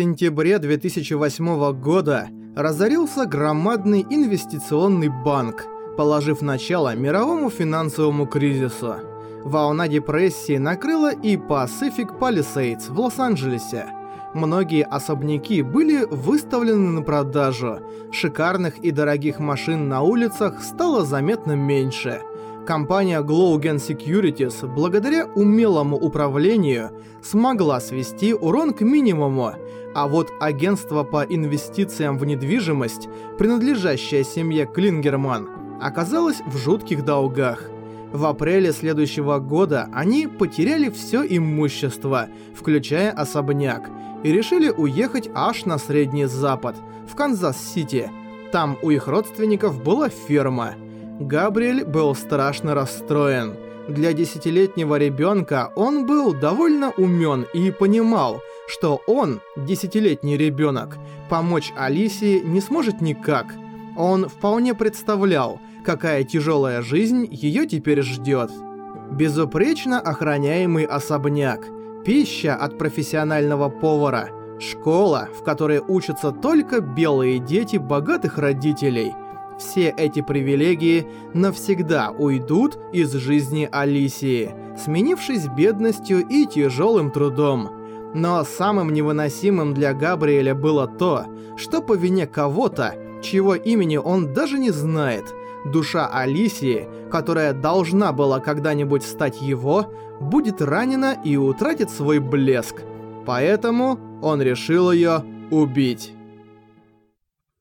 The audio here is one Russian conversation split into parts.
сентябре 2008 года разорился громадный инвестиционный банк, положив начало мировому финансовому кризису. Волна депрессии накрыла и Pacific Palisades в Лос-Анджелесе. Многие особняки были выставлены на продажу. Шикарных и дорогих машин на улицах стало заметно меньше. Компания Glowgen Securities, благодаря умелому управлению, смогла свести урон к минимуму, а вот агентство по инвестициям в недвижимость, принадлежащее семье Клингерман, оказалось в жутких долгах. В апреле следующего года они потеряли все имущество, включая особняк, и решили уехать аж на Средний Запад, в Канзас-Сити. Там у их родственников была ферма. Габриэль был страшно расстроен. Для десятилетнего ребенка он был довольно умен и понимал, что он, десятилетний ребенок, помочь Алисии не сможет никак. Он вполне представлял, какая тяжелая жизнь ее теперь ждет. Безупречно охраняемый особняк, пища от профессионального повара, школа, в которой учатся только белые дети богатых родителей. Все эти привилегии навсегда уйдут из жизни Алисии, сменившись бедностью и тяжелым трудом. Но самым невыносимым для Габриэля было то, что по вине кого-то, чьего имени он даже не знает – душа Алисии, которая должна была когда-нибудь стать его, будет ранена и утратит свой блеск. Поэтому он решил ее убить.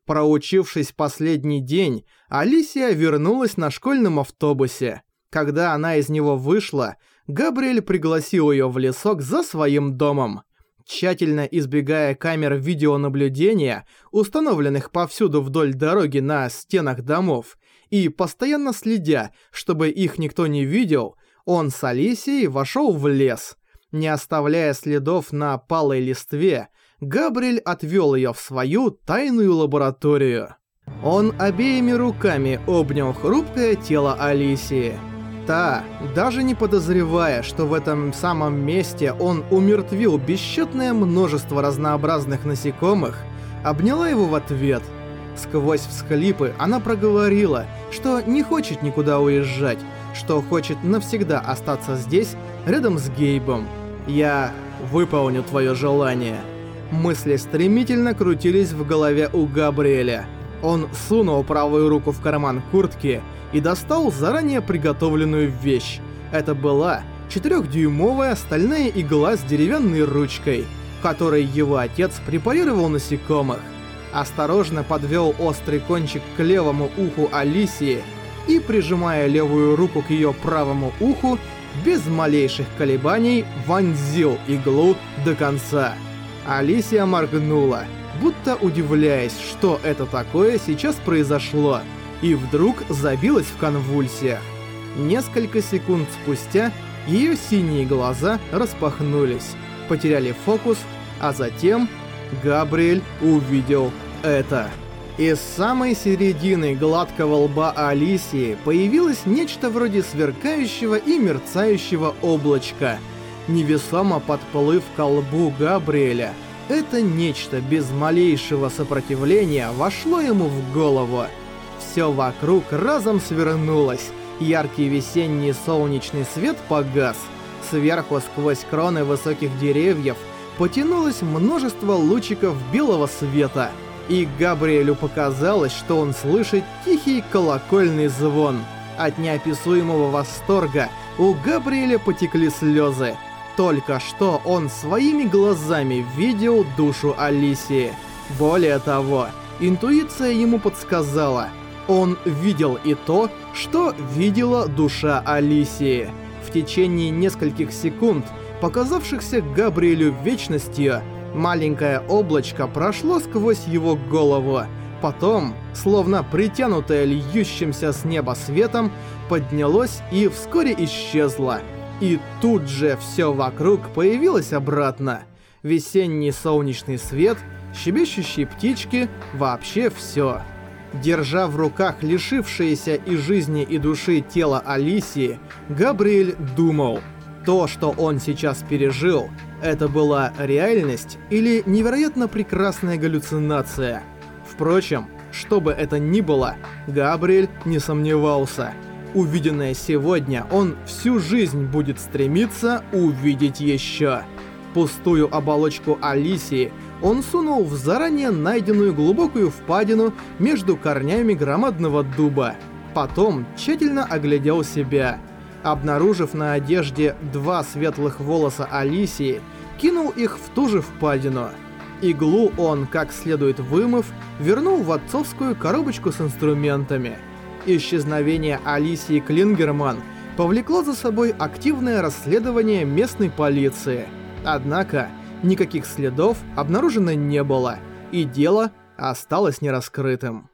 Проучившись последний день, Алисия вернулась на школьном автобусе. Когда она из него вышла, Габриэль пригласил ее в лесок за своим домом. Тщательно избегая камер видеонаблюдения, установленных повсюду вдоль дороги на стенах домов, и постоянно следя, чтобы их никто не видел, он с Алисией вошел в лес. Не оставляя следов на палой листве, Габриэль отвел ее в свою тайную лабораторию. Он обеими руками обнял хрупкое тело Алисии. Та, даже не подозревая, что в этом самом месте он умертвил бесчетное множество разнообразных насекомых, обняла его в ответ – Сквозь всхлипы она проговорила, что не хочет никуда уезжать, что хочет навсегда остаться здесь, рядом с Гейбом. «Я выполню твое желание». Мысли стремительно крутились в голове у Габриэля. Он сунул правую руку в карман куртки и достал заранее приготовленную вещь. Это была четырехдюймовая стальная игла с деревянной ручкой, которой его отец препарировал насекомых осторожно подвел острый кончик к левому уху Алисии и, прижимая левую руку к ее правому уху, без малейших колебаний вонзил иглу до конца. Алисия моргнула, будто удивляясь, что это такое сейчас произошло, и вдруг забилась в конвульсиях. Несколько секунд спустя ее синие глаза распахнулись, потеряли фокус, а затем Габриэль увидел это. Из самой середины гладкого лба Алисии появилось нечто вроде сверкающего и мерцающего облачка. Невесомо подплыв к лбу Габриэля, это нечто без малейшего сопротивления вошло ему в голову. Все вокруг разом свернулось. Яркий весенний солнечный свет погас. Сверху сквозь кроны высоких деревьев потянулось множество лучиков белого света. И Габриэлю показалось, что он слышит тихий колокольный звон. От неописуемого восторга у Габриэля потекли слезы. Только что он своими глазами видел душу Алисии. Более того, интуиция ему подсказала. Он видел и то, что видела душа Алисии. В течение нескольких секунд показавшихся Габриэлю вечностью, маленькое облачко прошло сквозь его голову. Потом, словно притянутое льющимся с неба светом, поднялось и вскоре исчезло. И тут же все вокруг появилось обратно. Весенний солнечный свет, щебещущие птички, вообще все. Держа в руках лишившееся и жизни, и души тело Алисии, Габриэль думал — То, что он сейчас пережил, это была реальность или невероятно прекрасная галлюцинация. Впрочем, что бы это ни было, Габриэль не сомневался. Увиденное сегодня он всю жизнь будет стремиться увидеть еще. Пустую оболочку Алисии он сунул в заранее найденную глубокую впадину между корнями громадного дуба. Потом тщательно оглядел себя. Обнаружив на одежде два светлых волоса Алисии, кинул их в ту же впадину. Иглу он, как следует вымыв, вернул в отцовскую коробочку с инструментами. Исчезновение Алисии Клингерман повлекло за собой активное расследование местной полиции. Однако, никаких следов обнаружено не было, и дело осталось нераскрытым.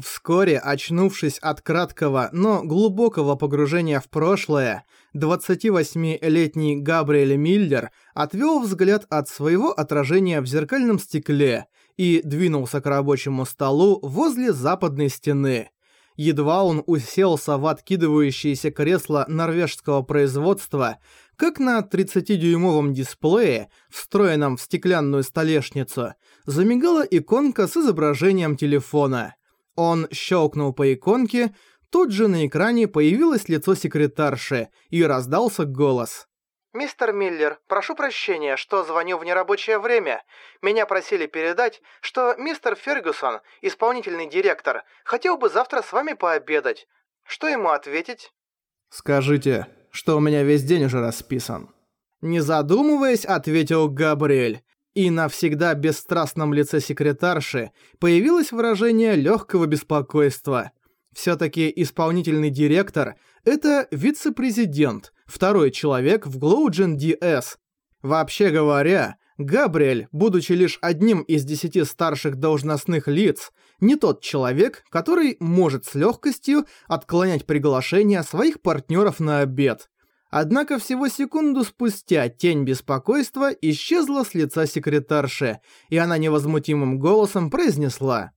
Вскоре, очнувшись от краткого, но глубокого погружения в прошлое, 28-летний Габриэль Миллер отвел взгляд от своего отражения в зеркальном стекле и двинулся к рабочему столу возле западной стены. Едва он уселся в откидывающееся кресло норвежского производства, как на 30-дюймовом дисплее, встроенном в стеклянную столешницу, замигала иконка с изображением телефона. Он щелкнул по иконке, тут же на экране появилось лицо секретарши и раздался голос. «Мистер Миллер, прошу прощения, что звоню в нерабочее время. Меня просили передать, что мистер Фергюсон, исполнительный директор, хотел бы завтра с вами пообедать. Что ему ответить?» «Скажите, что у меня весь день уже расписан». Не задумываясь, ответил Габриэль. И на всегда бесстрастном лице секретарши появилось выражение легкого беспокойства. Все-таки исполнительный директор — это вице-президент, второй человек в Глоуджен DS. Вообще говоря, Габриэль, будучи лишь одним из десяти старших должностных лиц, не тот человек, который может с легкостью отклонять приглашение своих партнеров на обед. Однако всего секунду спустя тень беспокойства исчезла с лица секретарши, и она невозмутимым голосом произнесла.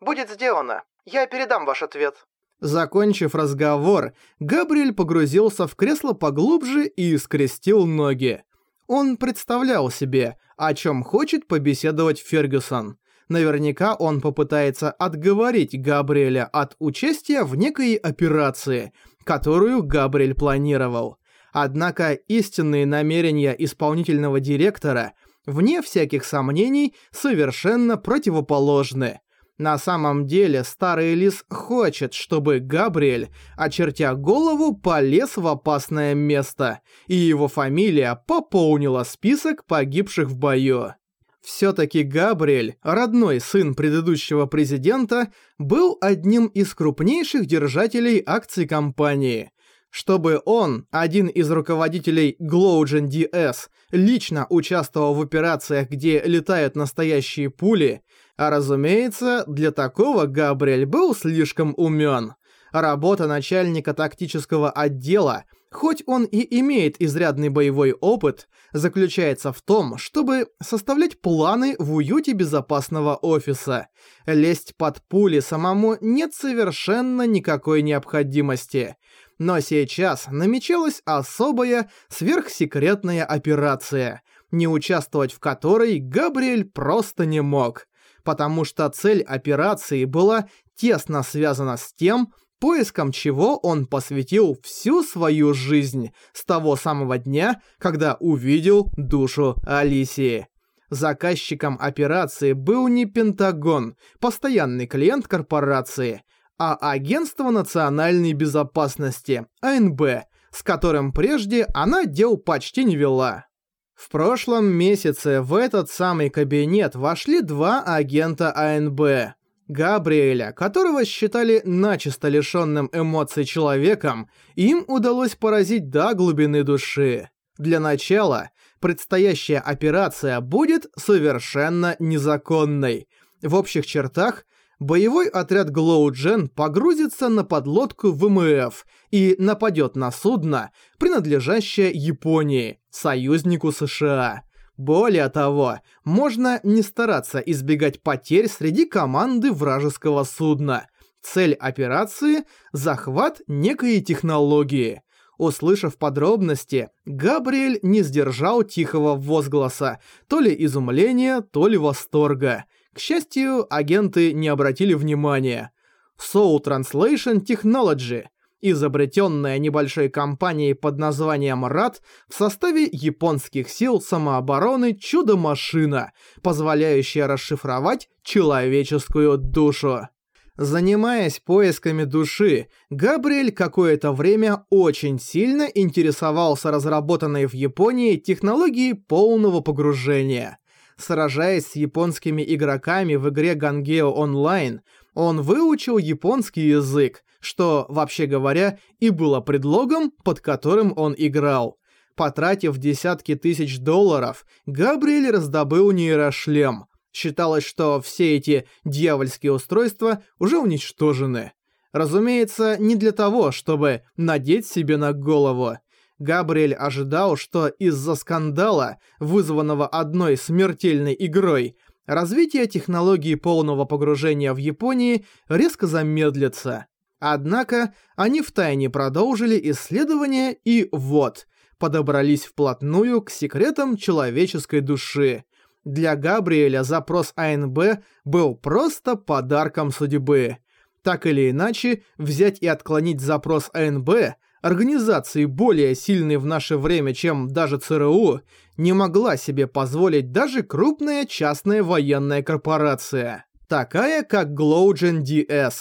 «Будет сделано. Я передам ваш ответ». Закончив разговор, Габриэль погрузился в кресло поглубже и скрестил ноги. Он представлял себе, о чем хочет побеседовать Фергюсон. Наверняка он попытается отговорить Габриэля от участия в некой операции, которую Габриэль планировал. Однако истинные намерения исполнительного директора, вне всяких сомнений, совершенно противоположны. На самом деле старый лис хочет, чтобы Габриэль, очертя голову, полез в опасное место, и его фамилия пополнила список погибших в бою. Всё-таки Габриэль, родной сын предыдущего президента, был одним из крупнейших держателей акций компании чтобы он, один из руководителей Glowgen DS, лично участвовал в операциях, где летают настоящие пули, а разумеется, для такого Габриэль был слишком умён. Работа начальника тактического отдела, хоть он и имеет изрядный боевой опыт, заключается в том, чтобы составлять планы в уюте безопасного офиса. Лезть под пули самому нет совершенно никакой необходимости но сейчас намечалась особая сверхсекретная операция, не участвовать в которой Габриэль просто не мог, потому что цель операции была тесно связана с тем, поиском чего он посвятил всю свою жизнь с того самого дня, когда увидел душу Алисии. Заказчиком операции был не Пентагон, постоянный клиент корпорации, а Агентство национальной безопасности, АНБ, с которым прежде она дел почти не вела. В прошлом месяце в этот самый кабинет вошли два агента АНБ. Габриэля, которого считали начисто лишённым эмоций человеком, им удалось поразить до глубины души. Для начала, предстоящая операция будет совершенно незаконной. В общих чертах, боевой отряд Глоуджен погрузится на подлодку ВМФ и нападет на судно, принадлежащее Японии, союзнику США. Более того, можно не стараться избегать потерь среди команды вражеского судна. Цель операции – захват некой технологии. Услышав подробности, Габриэль не сдержал тихого возгласа, то ли изумления, то ли восторга. К счастью, агенты не обратили внимания. Soul Translation Technology, изобретенная небольшой компанией под названием РАД в составе японских сил самообороны «Чудо-машина», позволяющая расшифровать человеческую душу. Занимаясь поисками души, Габриэль какое-то время очень сильно интересовался разработанной в Японии технологией полного погружения. Сражаясь с японскими игроками в игре Gangeo Online, он выучил японский язык, что, вообще говоря, и было предлогом, под которым он играл. Потратив десятки тысяч долларов, Габриэль раздобыл нейрошлем – Считалось, что все эти дьявольские устройства уже уничтожены. Разумеется, не для того, чтобы надеть себе на голову. Габриэль ожидал, что из-за скандала, вызванного одной смертельной игрой, развитие технологии полного погружения в Японии резко замедлится. Однако они втайне продолжили исследование и вот, подобрались вплотную к секретам человеческой души. Для Габриэля запрос АНБ был просто подарком судьбы. Так или иначе, взять и отклонить запрос АНБ, организации более сильной в наше время, чем даже ЦРУ, не могла себе позволить даже крупная частная военная корпорация, такая как Glowgen DS.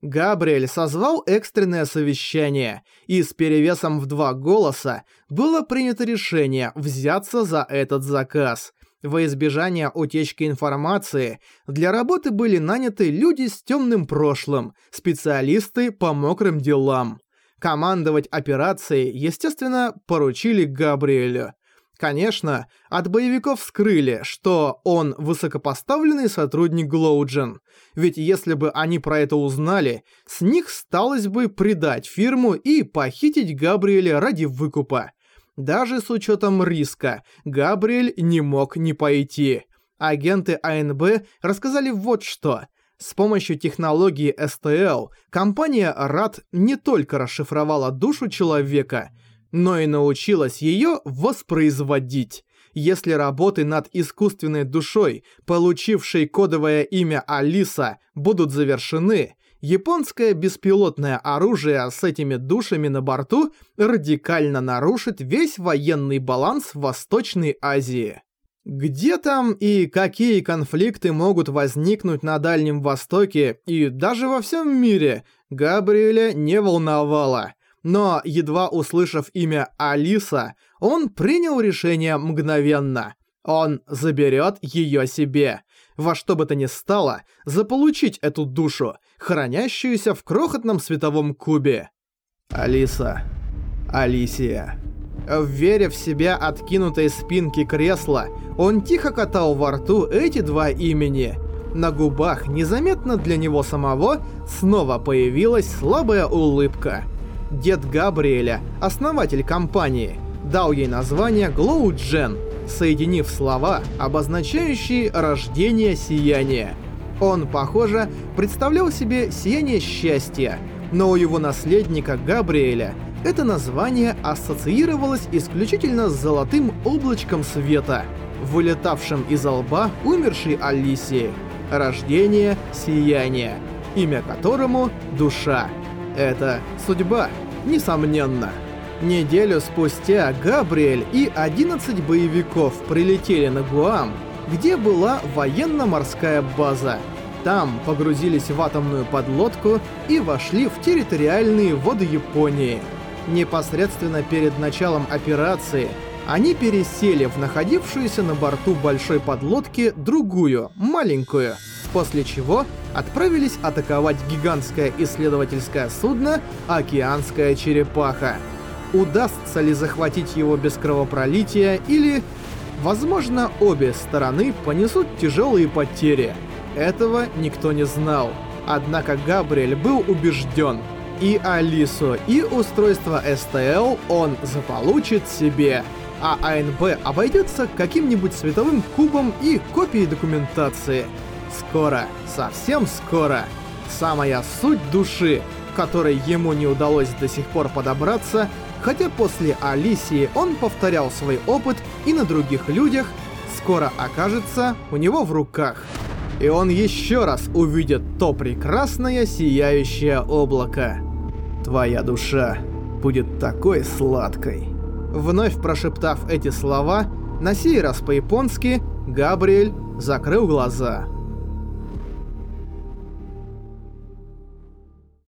Габриэль созвал экстренное совещание, и с перевесом в два голоса было принято решение взяться за этот заказ – во избежание утечки информации, для работы были наняты люди с темным прошлым, специалисты по мокрым делам. Командовать операцией, естественно, поручили Габриэлю. Конечно, от боевиков скрыли, что он высокопоставленный сотрудник Глоуджен, ведь если бы они про это узнали, с них сталось бы предать фирму и похитить Габриэля ради выкупа. Даже с учетом риска, Габриэль не мог не пойти. Агенты АНБ рассказали вот что. С помощью технологии STL компания RAD не только расшифровала душу человека, но и научилась ее воспроизводить. Если работы над искусственной душой, получившей кодовое имя Алиса, будут завершены, японское беспилотное оружие с этими душами на борту радикально нарушит весь военный баланс Восточной Азии. Где там и какие конфликты могут возникнуть на Дальнем Востоке и даже во всем мире, Габриэля не волновало. Но, едва услышав имя Алиса, он принял решение мгновенно. Он заберет ее себе во что бы то ни стало, заполучить эту душу, хранящуюся в крохотном световом кубе. Алиса. Алисия. Веря в себя откинутой спинки кресла, он тихо катал во рту эти два имени. На губах, незаметно для него самого, снова появилась слабая улыбка. Дед Габриэля, основатель компании, дал ей название Глоу Джен — соединив слова, обозначающие рождение сияния. Он, похоже, представлял себе сияние счастья, но у его наследника Габриэля это название ассоциировалось исключительно с золотым облачком света, вылетавшим из лба умершей Алисии. Рождение сияния, имя которому — душа. Это судьба, несомненно. Неделю спустя Габриэль и 11 боевиков прилетели на Гуам, где была военно-морская база. Там погрузились в атомную подлодку и вошли в территориальные воды Японии. Непосредственно перед началом операции они пересели в находившуюся на борту большой подлодки другую, маленькую, после чего отправились атаковать гигантское исследовательское судно «Океанская черепаха» удастся ли захватить его без кровопролития или... Возможно, обе стороны понесут тяжелые потери. Этого никто не знал. Однако Габриэль был убежден. И Алису, и устройство СТЛ он заполучит себе. А АНБ обойдется каким-нибудь световым кубом и копией документации. Скоро, совсем скоро, самая суть души, которой ему не удалось до сих пор подобраться, Хотя после Алисии он повторял свой опыт и на других людях, скоро окажется у него в руках. И он еще раз увидит то прекрасное сияющее облако. Твоя душа будет такой сладкой. Вновь прошептав эти слова, на сей раз по-японски, Габриэль закрыл глаза.